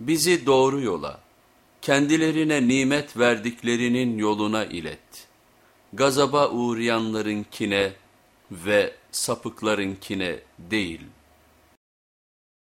Bizi doğru yola, kendilerine nimet verdiklerinin yoluna ilet. Gazaba uğrayanlarınkine ve sapıklarınkine değil.''